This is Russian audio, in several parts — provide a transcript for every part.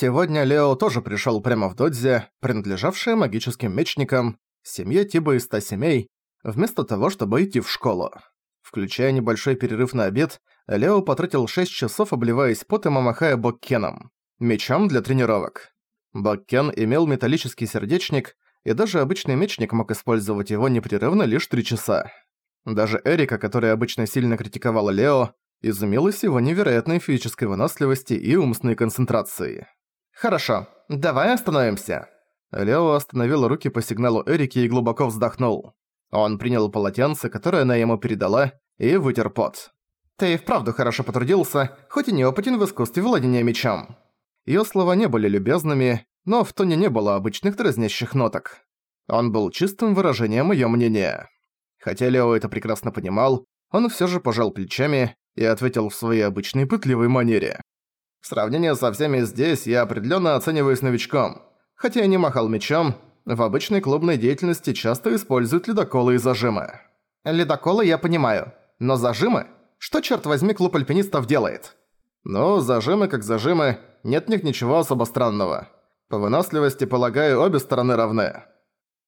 Сегодня Лео тоже пришёл прямо в Додзе, принадлежавшее магическим мечникам, семье Тиба из ста семей, вместо того, чтобы идти в школу. Включая небольшой перерыв на обед, Лео потратил 6 часов, обливаясь потом и махая боккеном, мечом для тренировок. Боккен имел металлический сердечник, и даже обычный мечник мог использовать его непрерывно лишь 3 часа. Даже Эрика, которая обычно сильно критиковала Лео, изумилась его невероятной физической выносливости и умственной концентрации. «Хорошо, давай остановимся». Лео остановил руки по сигналу Эрики и глубоко вздохнул. Он принял полотенце, которое она ему передала, и вытер пот. «Ты и вправду хорошо потрудился, хоть и неопытен в искусстве владения мечом». Её слова не были любезными, но в тоне не было обычных дразнящих ноток. Он был чистым выражением её мнения. Хотя Лео это прекрасно понимал, он всё же пожал плечами и ответил в своей обычной пытливой манере. В сравнении со всеми здесь я определённо оцениваюсь новичком. Хотя я не махал мечом, в обычной клубной деятельности часто используют ледоколы и зажимы. Ледоколы я понимаю, но зажимы? Что, черт возьми, клуб альпинистов делает? Ну, зажимы как зажимы, нет в них ничего особо странного. По выносливости, полагаю, обе стороны равны.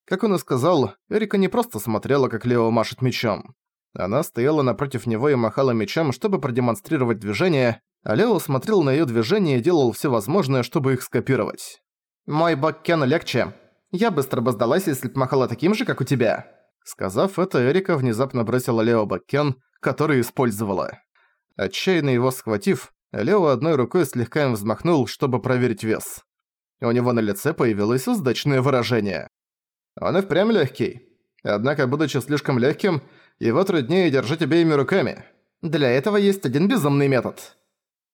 Как он и сказал, Эрика не просто смотрела, как Лео машет мечом. Она стояла напротив него и махала мечом, чтобы продемонстрировать движение, а Лео смотрел на её движение и делал всё возможное, чтобы их скопировать. «Мой боккен легче. Я быстро бы сдалась, если б махала таким же, как у тебя». Сказав это, Эрика внезапно бросила Лео боккен, который использовала. Отчаянно его схватив, Лео одной рукой слегка им взмахнул, чтобы проверить вес. У него на лице появилось удачное выражение. Он и впрямь легкий. Однако, будучи слишком легким, его труднее держать обеими руками. Для этого есть один безумный метод.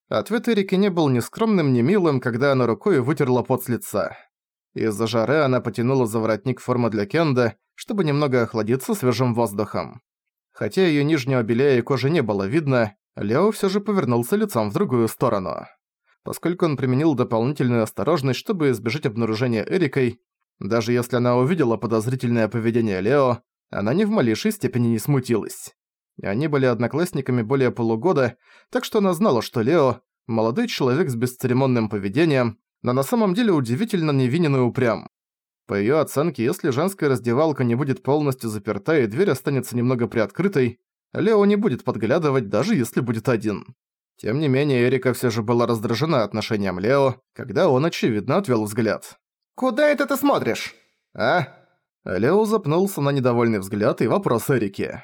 Ответ Эрики не был ни скромным, ни милым, когда она рукой вытерла пот с лица. Из-за жары она потянула за воротник формы для Кенда, чтобы немного охладиться свежим воздухом. Хотя её нижнего белья и кожи не было видно, Лео всё же повернулся лицом в другую сторону. Поскольку он применил дополнительную осторожность, чтобы избежать обнаружения Эрикой, даже если она увидела подозрительное поведение Лео, она ни в малейшей степени не смутилась. Они были одноклассниками более полугода, так что она знала, что Лео – молодой человек с бесцеремонным поведением, но на самом деле удивительно невинен и упрям. По её оценке, если женская раздевалка не будет полностью заперта и дверь останется немного приоткрытой, Лео не будет подглядывать, даже если будет один. Тем не менее, Эрика всё же была раздражена отношением Лео, когда он, очевидно, отвёл взгляд. «Куда это ты смотришь?» «А?» Лео запнулся на недовольный взгляд и вопрос Эрики.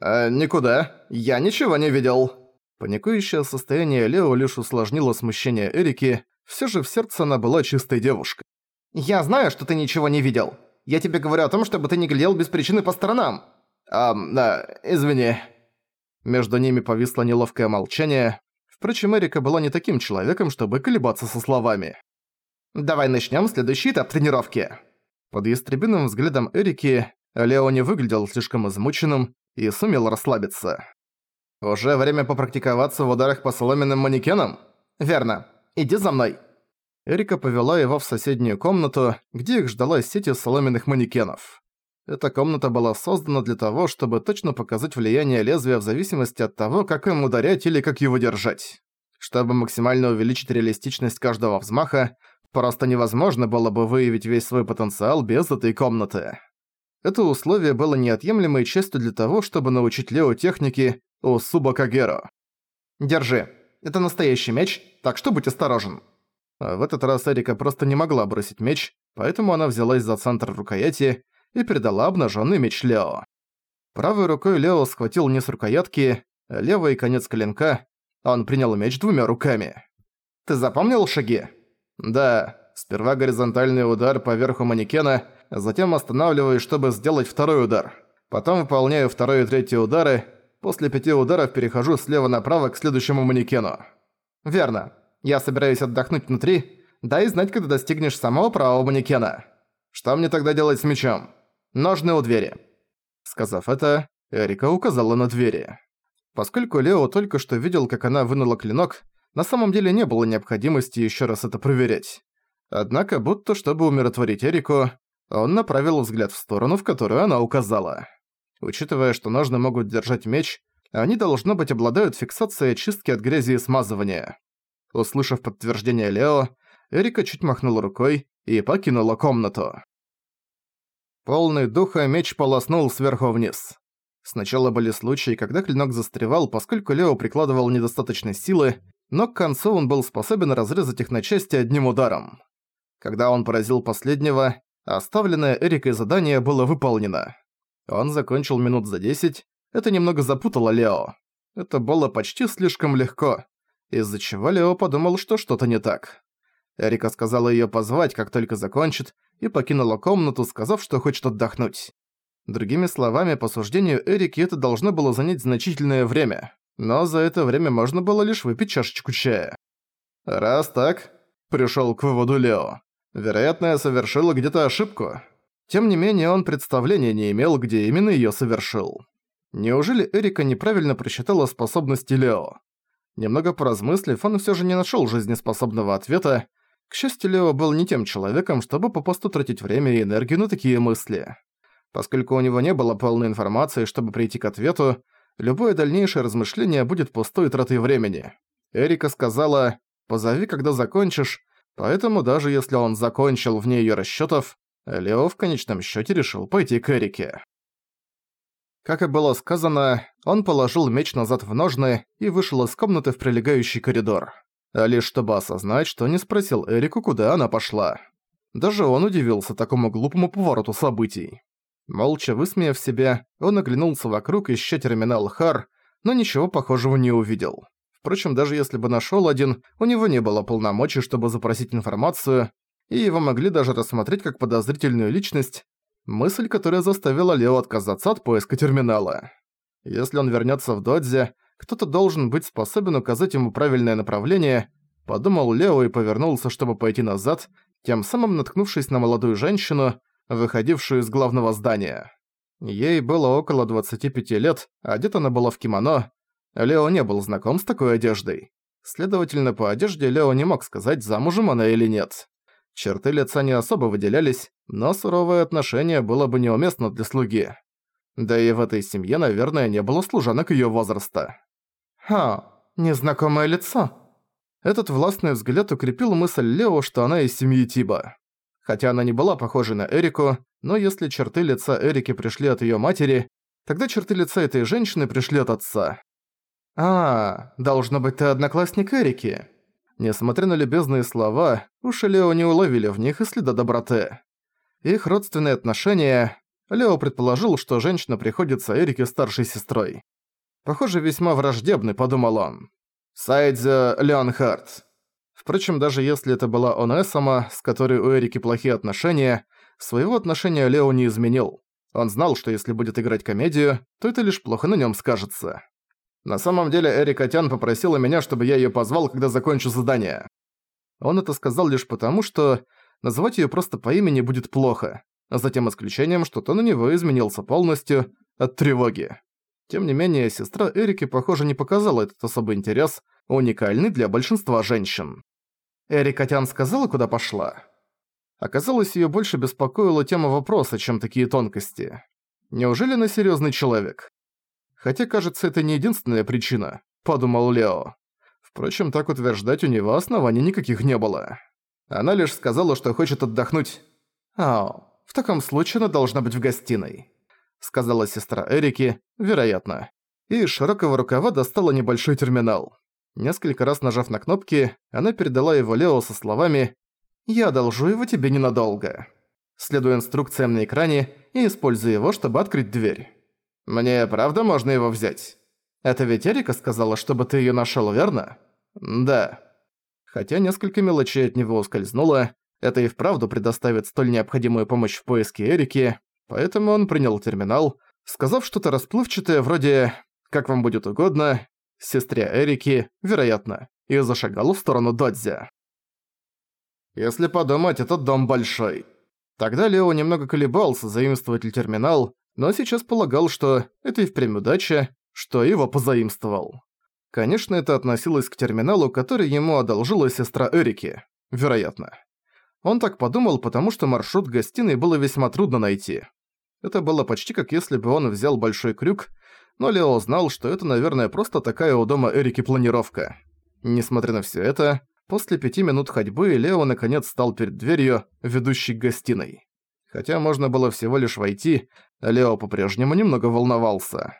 «А, никуда. Я ничего не видел». Паникующее состояние Лео лишь усложнило смущение Эрики, всё же в сердце она была чистой девушкой. «Я знаю, что ты ничего не видел. Я тебе говорю о том, чтобы ты не глядел без причины по сторонам». «А, да, извини». Между ними повисло неловкое молчание. Впрочем, Эрика была не таким человеком, чтобы колебаться со словами. «Давай начнём следующий этап тренировки». Под ястребиным взглядом Эрики Лео не выглядел слишком измученным и сумел расслабиться. «Уже время попрактиковаться в ударах по соломенным манекенам?» «Верно. Иди за мной». Эрика повела его в соседнюю комнату, где их ждала сеть соломенных манекенов. Эта комната была создана для того, чтобы точно показать влияние лезвия в зависимости от того, как им ударять или как его держать. Чтобы максимально увеличить реалистичность каждого взмаха, просто невозможно было бы выявить весь свой потенциал без этой комнаты. Это условие было неотъемлемой частью для того, чтобы научить Лео технике Усуба Кагеро. «Держи. Это настоящий меч, так что будь осторожен». А в этот раз Эрика просто не могла бросить меч, поэтому она взялась за центр рукояти и передала обнаженный меч Лео. Правой рукой Лео схватил низ рукоятки, а левый конец клинка, он принял меч двумя руками. «Ты запомнил шаги?» «Да. Сперва горизонтальный удар по верху манекена, затем останавливаюсь, чтобы сделать второй удар. Потом выполняю второй и третий удары. После пяти ударов перехожу слева направо к следующему манекену». «Верно. Я собираюсь отдохнуть внутри. Дай знать, когда достигнешь самого правого манекена. Что мне тогда делать с мечом? Ножны у двери». Сказав это, Эрика указала на двери. Поскольку Лео только что видел, как она вынула клинок, на самом деле не было необходимости еще раз это проверять. Однако, будто чтобы умиротворить Эрику, он направил взгляд в сторону, в которую она указала. Учитывая, что ножны могут держать меч, они, должно быть, обладают фиксацией очистки от грязи и смазывания. Услышав подтверждение Лео, Эрика чуть махнула рукой и покинула комнату. Полный духа меч полоснул сверху вниз. Сначала были случаи, когда клинок застревал, поскольку Лео прикладывал недостаточной силы, но к концу он был способен разрезать их на части одним ударом. Когда он поразил последнего, оставленное Эрикой задание было выполнено. Он закончил минут за десять, это немного запутало Лео. Это было почти слишком легко, из-за чего Лео подумал, что что-то не так. Эрика сказала её позвать, как только закончит, и покинула комнату, сказав, что хочет отдохнуть. Другими словами, по суждению Эрики это должно было занять значительное время, но за это время можно было лишь выпить чашечку чая. «Раз так», — пришёл к выводу Лео, — «вероятно, я совершила где-то ошибку». Тем не менее, он представления не имел, где именно её совершил. Неужели Эрика неправильно просчитала способности Лео? Немного поразмыслив, он всё же не нашёл жизнеспособного ответа, к счастью, Лео был не тем человеком, чтобы попусту тратить время и энергию на такие мысли. Поскольку у него не было полной информации, чтобы прийти к ответу, любое дальнейшее размышление будет пустой тратой времени. Эрика сказала «позови, когда закончишь», поэтому даже если он закончил вне её расчётов, Лео в конечном счёте решил пойти к Эрике. Как и было сказано, он положил меч назад в ножны и вышел из комнаты в прилегающий коридор лишь чтобы осознать, что не спросил Эрику, куда она пошла. Даже он удивился такому глупому повороту событий. Молча высмеяв себя, он оглянулся вокруг, ища терминал Хар, но ничего похожего не увидел. Впрочем, даже если бы нашёл один, у него не было полномочий, чтобы запросить информацию, и его могли даже рассмотреть как подозрительную личность, мысль, которая заставила Лео отказаться от поиска терминала. Если он вернётся в Додзе, кто-то должен быть способен указать ему правильное направление, подумал Лео и повернулся, чтобы пойти назад, тем самым наткнувшись на молодую женщину, выходившую из главного здания. Ей было около 25 лет, одета она была в кимоно. Лео не был знаком с такой одеждой. Следовательно, по одежде Лео не мог сказать, замужем она или нет. Черты лица не особо выделялись, но суровое отношение было бы неуместно для слуги. Да и в этой семье, наверное, не было служанок её возраста. «Ха, незнакомое лицо». Этот властный взгляд укрепил мысль Лео, что она из семьи Тиба. Хотя она не была похожа на Эрику, но если черты лица Эрики пришли от её матери, тогда черты лица этой женщины пришли от отца. «А, должно быть, ты одноклассник Эрики». Несмотря на любезные слова, уши Лео не уловили в них и следа доброты. Их родственные отношения... Лео предположил, что женщина приходится Эрике старшей сестрой. Похоже, весьма враждебный, подумал он. Сайдзе Леонхард. Впрочем, даже если это была она сама, с которой у Эрики плохие отношения, своего отношения Лео не изменил. Он знал, что если будет играть комедию, то это лишь плохо на нем скажется. На самом деле Эрика Тян попросила меня, чтобы я ее позвал, когда закончу задание. Он это сказал лишь потому, что называть ее просто по имени будет плохо, а затем исключением, что то на него изменился полностью от тревоги. Тем не менее, сестра Эрики, похоже, не показала этот особый интерес, уникальный для большинства женщин. Эрика Тян сказала, куда пошла. Оказалось, её больше беспокоила тема вопроса, чем такие тонкости. Неужели она серьёзный человек? Хотя, кажется, это не единственная причина, подумал Лео. Впрочем, так утверждать у него оснований никаких не было. Она лишь сказала, что хочет отдохнуть. А, в таком случае она должна быть в гостиной сказала сестра Эрики, вероятно. И из широкого рукава достала небольшой терминал. Несколько раз нажав на кнопки, она передала его Лео со словами «Я одолжу его тебе ненадолго». Следуя инструкциям на экране и используя его, чтобы открыть дверь. «Мне правда можно его взять?» «Это ведь Эрика сказала, чтобы ты её нашёл, верно?» «Да». Хотя несколько мелочей от него ускользнуло, это и вправду предоставит столь необходимую помощь в поиске Эрики, Поэтому он принял терминал, сказав что-то расплывчатое вроде «как вам будет угодно», сестре Эрики, вероятно, и зашагал в сторону Додзи. Если подумать, этот дом большой. Тогда Лео немного колебался, заимствовать ли терминал, но сейчас полагал, что это и впрямь удача, что его позаимствовал. Конечно, это относилось к терминалу, который ему одолжила сестра Эрики. Вероятно. Он так подумал, потому что маршрут гостиной было весьма трудно найти. Это было почти как если бы он взял большой крюк, но Лео знал, что это, наверное, просто такая у дома Эрики планировка. Несмотря на все это, После пяти минут ходьбы Лео наконец стал перед дверью, ведущей к гостиной. Хотя можно было всего лишь войти, Лео по-прежнему немного волновался.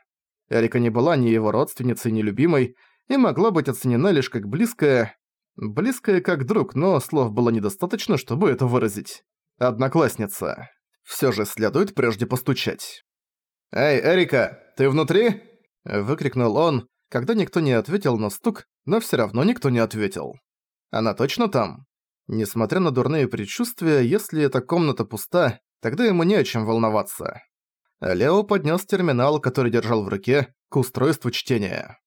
Эрика не была ни его родственницей, ни любимой, и могла быть оценена лишь как близкая... Близкая как друг, но слов было недостаточно, чтобы это выразить. Одноклассница. Всё же следует прежде постучать. «Эй, Эрика, ты внутри?» Выкрикнул он, когда никто не ответил на стук, но всё равно никто не ответил. Она точно там? Несмотря на дурные предчувствия, если эта комната пуста, тогда ему не о чем волноваться. Лео поднес терминал, который держал в руке, к устройству чтения.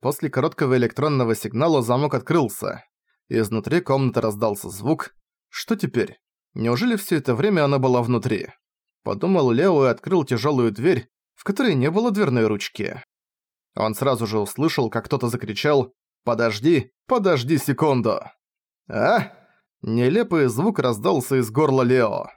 После короткого электронного сигнала замок открылся. Изнутри комнаты раздался звук. Что теперь? Неужели все это время она была внутри? Подумал Лео и открыл тяжелую дверь, в которой не было дверной ручки. Он сразу же услышал, как кто-то закричал «Подожди, подожди секунду!» «А?» Нелепый звук раздался из горла Лео.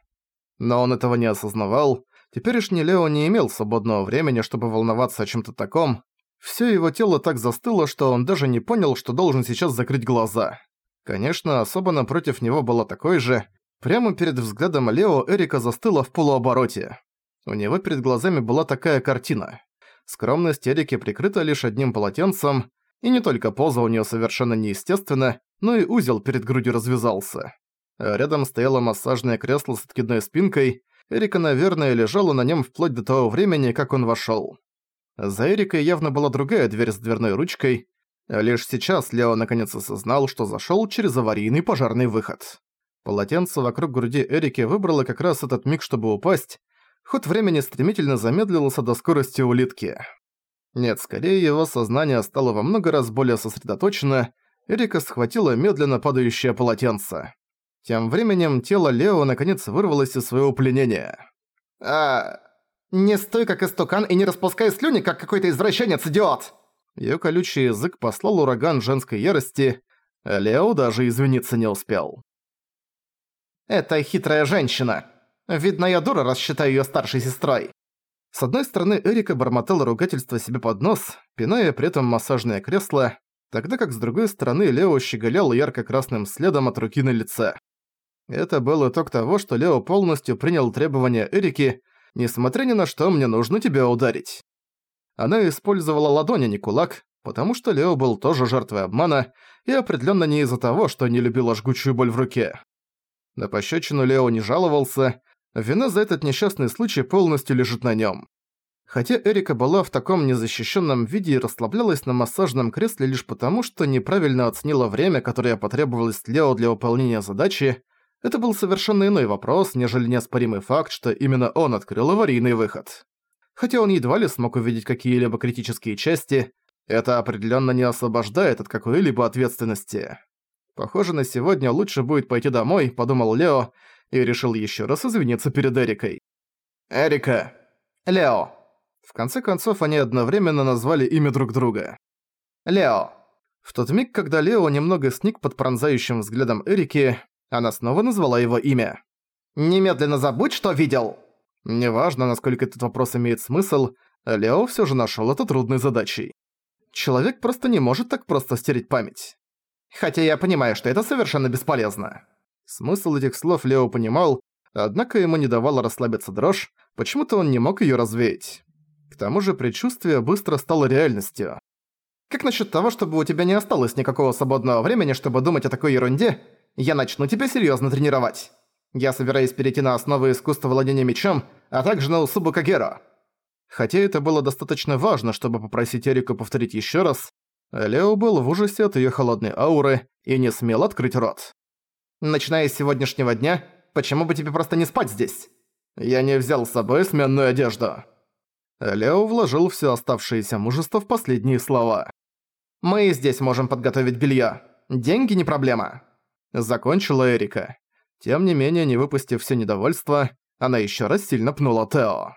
Но он этого не осознавал. Теперешний Лео не имел свободного времени, чтобы волноваться о чем-то таком. Всё его тело так застыло, что он даже не понял, что должен сейчас закрыть глаза. Конечно, особо напротив него было такой же. Прямо перед взглядом Лео Эрика застыла в полуобороте. У него перед глазами была такая картина. Скромность Эрики прикрыта лишь одним полотенцем, и не только поза у неё совершенно неестественна, но и узел перед грудью развязался. рядом стояло массажное кресло с откидной спинкой, Эрика, наверное, лежала на нем вплоть до того времени, как он вошел. За Эрикой явно была другая дверь с дверной ручкой. Лишь сейчас Лео наконец осознал, что зашел через аварийный пожарный выход. Полотенце вокруг груди Эрики выбрало как раз этот миг, чтобы упасть. Ход времени стремительно замедлился до скорости улитки. Нет, скорее его сознание стало во много раз более сосредоточено, Эрика схватила медленно падающее полотенце. Тем временем тело Лео наконец вырвалось из своего пленения. «А... Не стой как истукан и не распускай слюни, как какой-то извращенец, идиот!» Её колючий язык послал ураган женской ярости, а Лео даже извиниться не успел. «Это хитрая женщина. Видно, я дура, раз считаю её старшей сестрой». С одной стороны, Эрика бормотала ругательство себе под нос, пиная при этом массажное кресло, тогда как с другой стороны Лео щеголял ярко-красным следом от руки на лице. Это был итог того, что Лео полностью принял требования Эрики, несмотря ни на что мне нужно тебя ударить. Она использовала ладонь, а не кулак, потому что Лео был тоже жертвой обмана, и определенно не из-за того, что не любила жгучую боль в руке. На пощечину Лео не жаловался, вина за этот несчастный случай полностью лежит на нем. Хотя Эрика была в таком незащищенном виде и расслаблялась на массажном кресле лишь потому, что неправильно оценила время, которое потребовалось Лео для выполнения задачи, это был совершенно иной вопрос, нежели неоспоримый факт, что именно он открыл аварийный выход. Хотя он едва ли смог увидеть какие-либо критические части, это определенно не освобождает от какой-либо ответственности. Похоже, на сегодня лучше будет пойти домой, подумал Лео, и решил еще раз извиниться перед Эрикой. «Эрика! Лео!» В конце концов, они одновременно назвали имя друг друга. «Лео». В тот миг, когда Лео немного сник под пронзающим взглядом Эрики, она снова назвала его имя. «Немедленно забудь, что видел!» Неважно, насколько этот вопрос имеет смысл, Лео всё же нашёл это трудной задачей. Человек просто не может так просто стереть память. Хотя я понимаю, что это совершенно бесполезно. Смысл этих слов Лео понимал, однако ему не давало расслабиться дрожь, почему-то он не мог её развеять. К тому же предчувствие быстро стало реальностью. Как насчет того, чтобы у тебя не осталось никакого свободного времени, чтобы думать о такой ерунде? Я начну тебя серьезно тренировать. Я собираюсь перейти на основы искусства владения мечом, а также на Усубу Кагера. Хотя это было достаточно важно, чтобы попросить Эрику повторить еще раз, Лео был в ужасе от ее холодной ауры и не смел открыть рот. «Начиная с сегодняшнего дня, почему бы тебе просто не спать здесь? Я не взял с собой сменную одежду». Лео вложил все оставшееся мужество в последние слова. «Мы здесь можем подготовить белье. Деньги не проблема». Закончила Эрика. Тем не менее, не выпустив все недовольство, она еще раз сильно пнула Тео.